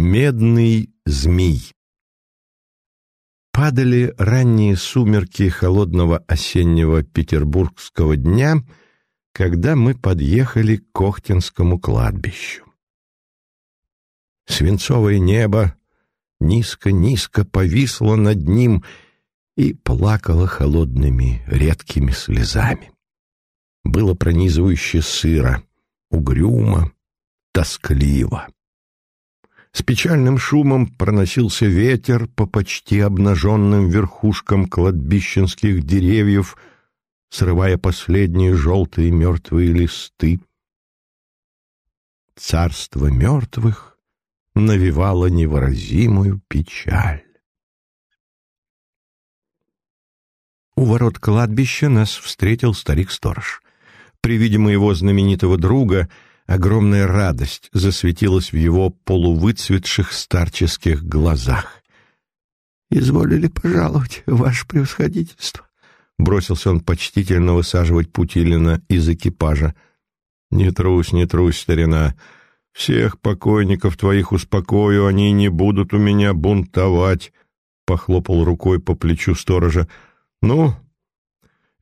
Медный змей Падали ранние сумерки холодного осеннего петербургского дня, когда мы подъехали к Кохтинскому кладбищу. Свинцовое небо низко-низко повисло над ним и плакало холодными редкими слезами. Было пронизывающе сыро, угрюмо, тоскливо. С печальным шумом проносился ветер по почти обнаженным верхушкам кладбищенских деревьев, срывая последние желтые мертвые листы. Царство мертвых навевало невыразимую печаль. У ворот кладбища нас встретил старик-сторож. При виде моего знаменитого друга — Огромная радость засветилась в его полувыцветших старческих глазах. «Изволили пожаловать, ваше превосходительство», — бросился он почтительно высаживать Путилина из экипажа. «Не трусь, не трусь, старина. Всех покойников твоих успокою, они не будут у меня бунтовать», — похлопал рукой по плечу сторожа. «Ну,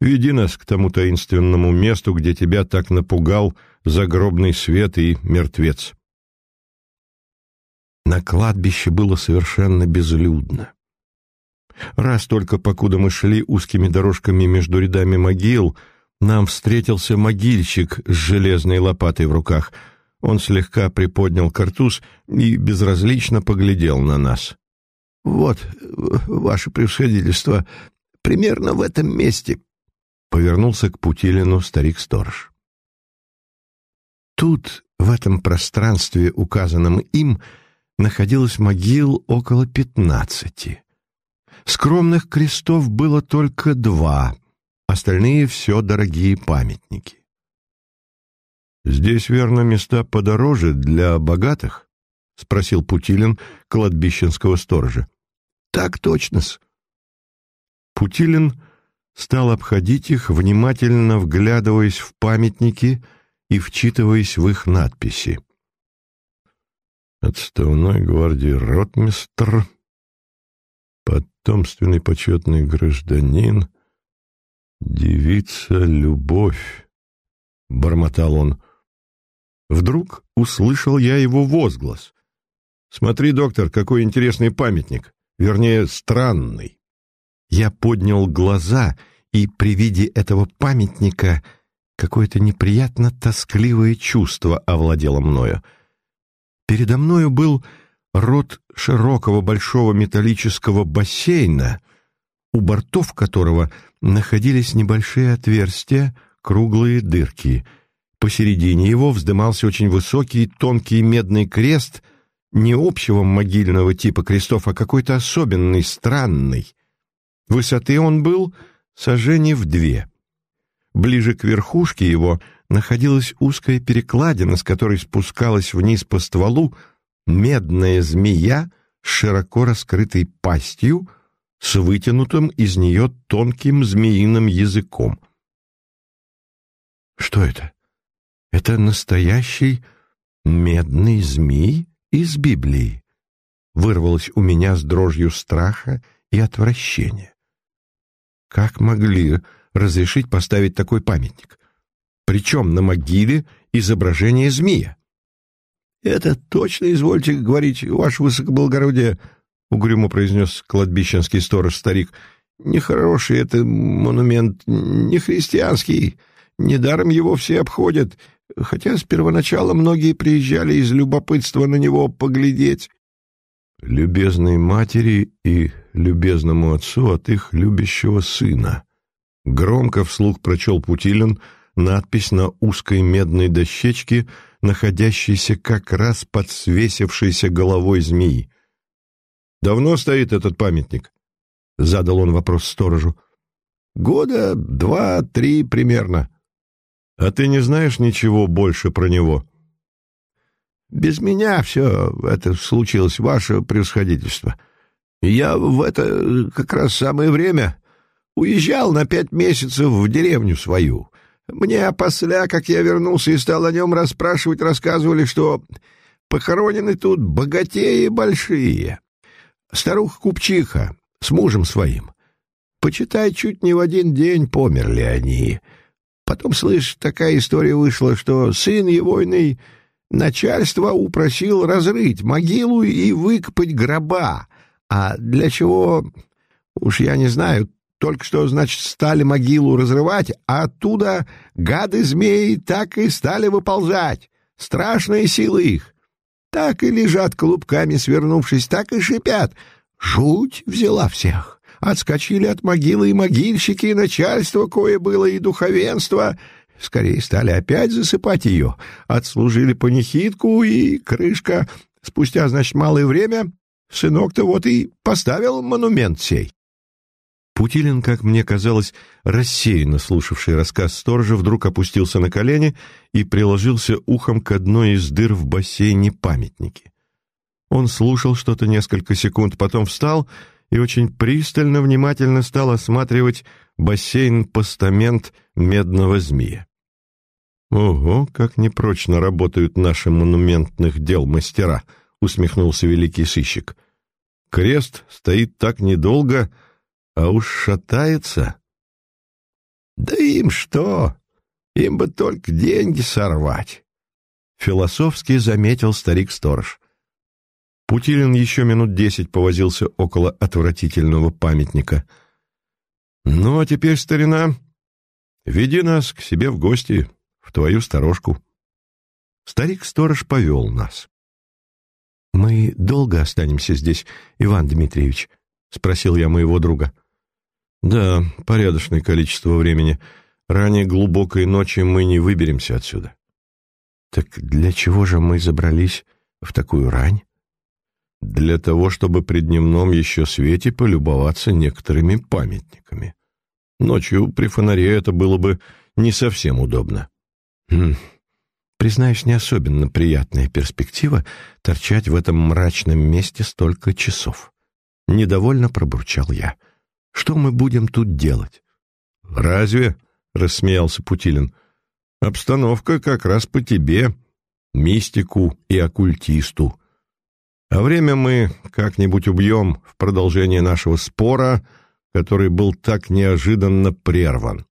веди нас к тому таинственному месту, где тебя так напугал загробный свет и мертвец. На кладбище было совершенно безлюдно. Раз только покуда мы шли узкими дорожками между рядами могил, нам встретился могильщик с железной лопатой в руках. Он слегка приподнял картуз и безразлично поглядел на нас. «Вот, ваше превосходительство, примерно в этом месте», — повернулся к Путилину старик-сторож. Тут, в этом пространстве, указанном им, находилось могил около пятнадцати. Скромных крестов было только два, остальные все дорогие памятники. «Здесь, верно, места подороже для богатых?» — спросил Путилин кладбищенского сторожа. «Так точно-с». Путилин стал обходить их, внимательно вглядываясь в памятники — и вчитываясь в их надписи. Отставной гвардии ротмистр, потомственный почетный гражданин, девица Любовь, — бормотал он. Вдруг услышал я его возглас. «Смотри, доктор, какой интересный памятник, вернее, странный». Я поднял глаза, и при виде этого памятника — Какое-то неприятно тоскливое чувство овладело мною. Передо мною был рот широкого большого металлического бассейна, у бортов которого находились небольшие отверстия, круглые дырки. Посередине его вздымался очень высокий тонкий медный крест, не общего могильного типа крестов, а какой-то особенный, странный. Высоты он был сажений в две — Ближе к верхушке его находилась узкая перекладина, с которой спускалась вниз по стволу медная змея с широко раскрытой пастью, с вытянутым из нее тонким змеиным языком. Что это? Это настоящий медный змей из Библии. Вырвалось у меня с дрожью страха и отвращения. Как могли разрешить поставить такой памятник. Причем на могиле изображение змея. — Это точно извольте говорить, ваше высокоблагородие, — угрюмо произнес кладбищенский сторож-старик. — Нехороший это монумент, не христианский. Недаром его все обходят, хотя с первоначала многие приезжали из любопытства на него поглядеть. Любезной матери и любезному отцу от их любящего сына, Громко вслух прочел Путилин надпись на узкой медной дощечке, находящейся как раз под свесившейся головой змеи. «Давно стоит этот памятник?» — задал он вопрос сторожу. «Года два-три примерно». «А ты не знаешь ничего больше про него?» «Без меня все это случилось, ваше превосходительство. Я в это как раз самое время Уезжал на пять месяцев в деревню свою. Мне после, как я вернулся и стал о нем расспрашивать, рассказывали, что похоронены тут богатеи большие. Старуха-купчиха с мужем своим. Почитай, чуть не в один день померли они. Потом, слышь, такая история вышла, что сын егойный начальство упросил разрыть могилу и выкопать гроба. А для чего, уж я не знаю, только что, значит, стали могилу разрывать, а оттуда гады-змеи так и стали выползать. Страшные силы их. Так и лежат клубками, свернувшись, так и шипят. Жуть взяла всех. Отскочили от могилы и могильщики, и начальство, кое было, и духовенство. Скорее стали опять засыпать ее. Отслужили панихидку, и крышка. Спустя, значит, малое время сынок-то вот и поставил монумент сей. Путилин, как мне казалось, рассеянно слушавший рассказ сторожа, вдруг опустился на колени и приложился ухом к одной из дыр в бассейне памятники. Он слушал что-то несколько секунд, потом встал и очень пристально, внимательно стал осматривать бассейн-постамент медного змея. «Ого, как непрочно работают наши монументных дел мастера!» — усмехнулся великий сыщик. «Крест стоит так недолго, — а уж шатается. Да им что? Им бы только деньги сорвать. Философски заметил старик-сторож. Путилин еще минут десять повозился около отвратительного памятника. «Ну, а теперь, старина, веди нас к себе в гости, в твою сторожку». Старик-сторож повел нас. «Мы долго останемся здесь, Иван Дмитриевич?» — спросил я моего друга. Да, порядочное количество времени. Ранее глубокой ночи мы не выберемся отсюда. Так для чего же мы забрались в такую рань? Для того, чтобы при дневном еще свете полюбоваться некоторыми памятниками. Ночью при фонаре это было бы не совсем удобно. Хм. Признаюсь, не особенно приятная перспектива торчать в этом мрачном месте столько часов. Недовольно пробурчал я. — что мы будем тут делать? Разве? рассмеялся Путилин. Обстановка как раз по тебе, мистику и оккультисту. А время мы как-нибудь убьем в продолжение нашего спора, который был так неожиданно прерван.